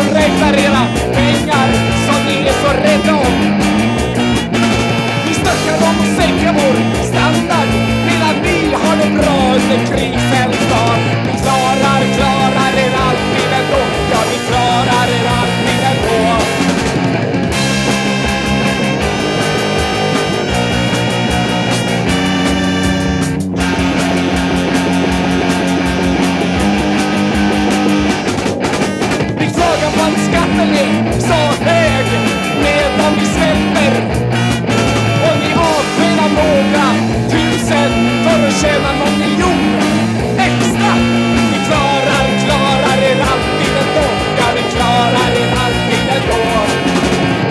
el rey tjäna någon miljon extra. Vi klarar, klarar er alltid ändå. Ja, vi klarar er alltid ändå.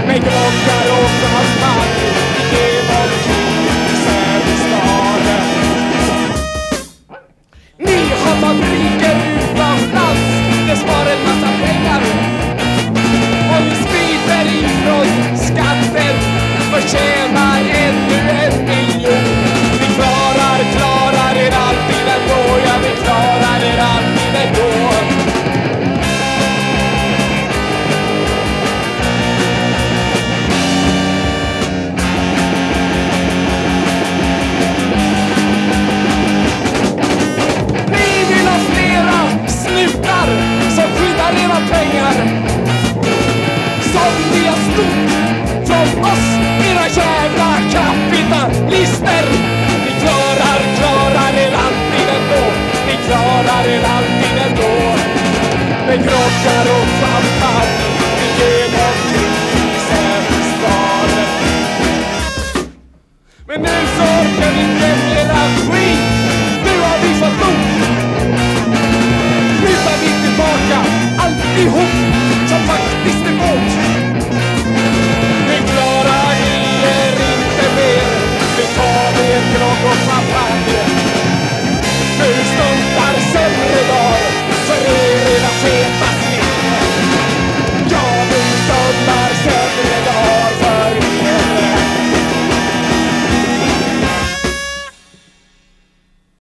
Men groggar och har Krockar och svampar